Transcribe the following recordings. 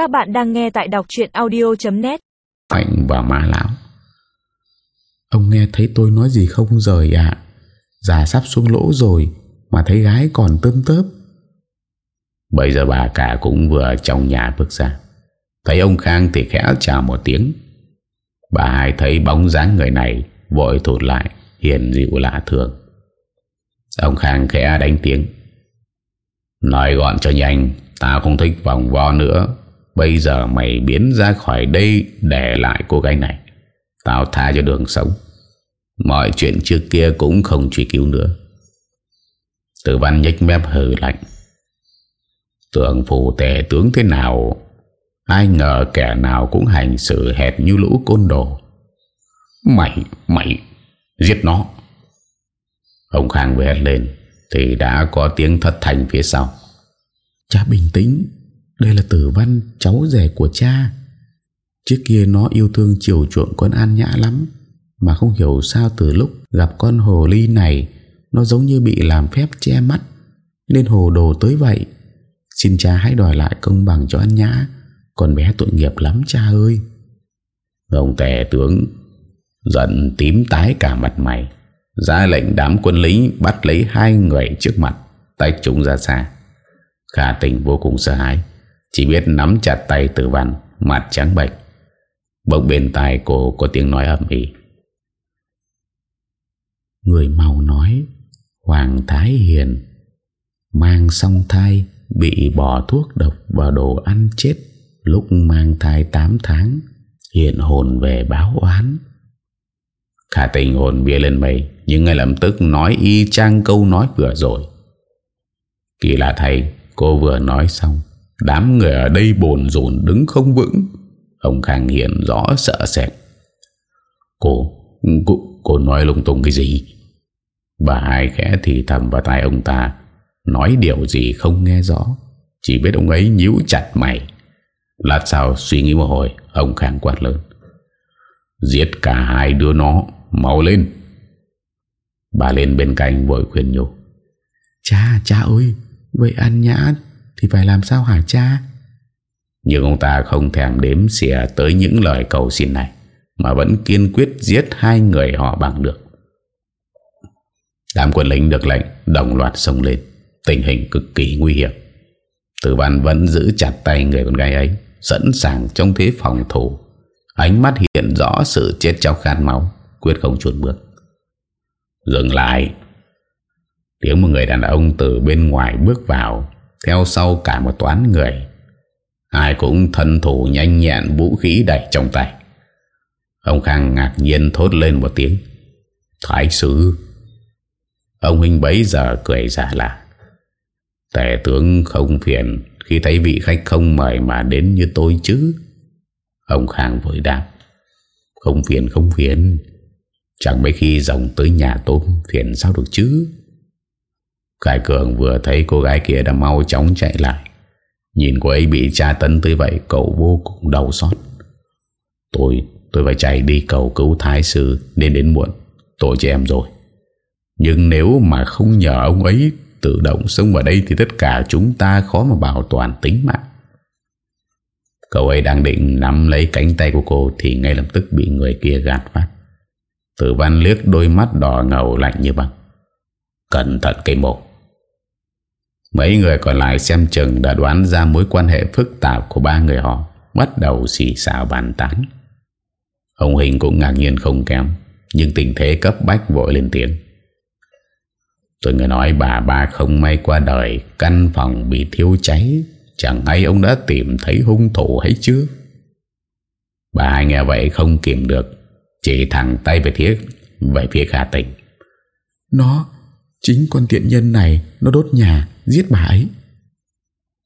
Các bạn đang nghe tại đọc chuyện audio.net thạnh và má lão. Ông nghe thấy tôi nói gì không rời ạ? À? Già sắp xuống lỗ rồi, Mà thấy gái còn tơm tớp. Bây giờ bà cả cũng vừa trong nhà bước ra. Thấy ông Khang thì khẽ chào một tiếng. Bà hai thấy bóng dáng người này, Vội thụt lại, Hiền dịu lạ thường. Ông Khang khẽ đánh tiếng. Nói gọn cho nhanh, ta không thích vòng vo nữa. Bây giờ mày biến ra khỏi đây Để lại cô gái này. Tao tha cho đường sống. Mọi chuyện trước kia cũng không truy cứu nữa. Tử văn nhách mép hừ lạnh. Tưởng phù tề tướng thế nào Ai ngờ kẻ nào cũng hành xử hệt như lũ côn đồ. Mày, mày, giết nó. Ông Khang vừa hét lên Thì đã có tiếng thất thành phía sau. Cha bình tĩnh. Đây là tử văn cháu rể của cha. Trước kia nó yêu thương chiều chuộng con An Nhã lắm, Mà không hiểu sao từ lúc gặp con hồ ly này, Nó giống như bị làm phép che mắt. Nên hồ đồ tới vậy. Xin cha hãy đòi lại công bằng cho An Nhã Con bé tội nghiệp lắm cha ơi. Ông tè tướng, Giận tím tái cả mặt mày. Ra lệnh đám quân lính bắt lấy hai người trước mặt tách chúng ra xa. Khả tình vô cùng sợ hãi. Chỉ biết nắm chặt tay tử văn Mặt trắng bệch. Bỗng bên tai cô có tiếng nói ẩm ý Người màu nói, Hoàng Thái Hiền Mang song thai, Bị bỏ thuốc độc vào đồ ăn chết Lúc mang thai 8 tháng, Hiện hồn về báo oán. Khả tình hồn bia lên mây, Nhưng ngay lập tức nói y chang câu nói vừa rồi. Kỳ lạ thay, Cô vừa nói xong Đám người ở đây bồn rồn đứng không vững. Ông Khang hiện rõ sợ sệt. Cô Cô, cô nói lung tung cái gì? Bà hai khẽ thì thầm vào tai ông ta. Nói điều gì không nghe rõ. Chỉ biết ông ấy nhíu chặt mày. Lát sau suy nghĩ một hồi Ông Khang quát lớn. Giết cả hai đứa nó Mau lên. Bà lên bên cạnh vội khuyên nhủ. Cha, cha ơi Vậy ăn nhã thì phải làm sao hả cha? Nhưng ông ta không thèm đếm xỉa tới những lời cầu xin này, Mà vẫn kiên quyết giết hai người họ bằng được. Đám quân lính được lệnh đồng loạt xông lên, Tình hình cực kỳ nguy hiểm. Tử văn vẫn giữ chặt tay người con gái ấy, Sẵn sàng trong thế phòng thủ. Ánh mắt hiện rõ sự chết trao khát máu, Quyết không chuột bước. Dừng lại. Tiếng một người đàn ông từ bên ngoài bước vào. Theo sau cả một toán người. Ai cũng thân thủ nhanh nhẹn vũ khí đẩy trong tay. Ông Khang ngạc nhiên thốt lên một tiếng. Thái sư Ông Huynh bấy giờ cười giả là Tể tướng không phiền Khi thấy vị khách không mời mà đến như tôi chứ? Ông Khang vội đáp. Không phiền không phiền. Chẳng mấy khi dòng tới nhà tôm Phiền sao được chứ? Khải Cường vừa thấy cô gái kia đã mau chóng chạy lại. Nhìn cô ấy bị tra tấn tới vậy, Cậu vô cùng đau xót. Tôi tôi phải chạy đi cầu cứu thái sư Nên đến muộn, Tội cho em rồi. Nhưng nếu mà không nhờ ông ấy Tự động xông vào đây Thì tất cả chúng ta khó mà bảo toàn tính mạng. Cậu ấy đang định nắm lấy cánh tay của cô Thì ngay lập tức bị người kia gạt phát. Tử văn liếc đôi mắt đỏ ngầu lạnh như băng. Cẩn thận cây mộ Mấy người còn lại xem chừng đã đoán ra mối quan hệ phức tạp của ba người họ, Bắt đầu xì xào bàn tán. Ông Hình cũng ngạc nhiên không kém, Nhưng tình thế cấp bách vội lên tiếng. Tôi nghe nói bà ba không may qua đời, Căn phòng bị thiêu cháy. Chẳng hay ông đã tìm thấy hung thủ hay chưa? Bà hai nghe vậy không kiểm được, Chỉ thẳng tay về phía Về phía khả tình Nó, Chính con tiện nhân này, Nó đốt nhà giết bà ấy.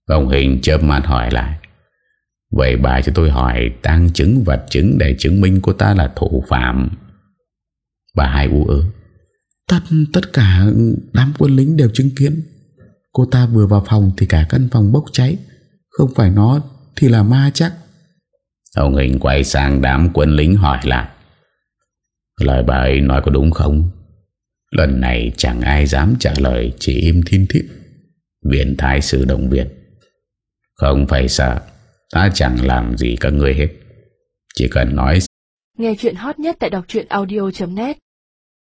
Ông Hình chớp mắt hỏi lại. Vậy bà cho tôi hỏi Tăng chứng vật chứng để chứng minh cô ta là thủ phạm. Bà hai u ớ. Tất, tất cả đám quân lính đều chứng kiến. Cô ta vừa vào phòng Thì cả căn phòng bốc cháy. Không phải nó thì là ma chắc. Ông Hình quay sang đám quân lính hỏi lại. Lời bà ấy nói có đúng không? Lần này chẳng ai dám trả lời Chỉ im thiên thiết Viện thái sư đồng viện Không phải sợ Ta chẳng làm gì các người hết. Chỉ cần nói Nghe chuyện hot nhất tại đọc audio.net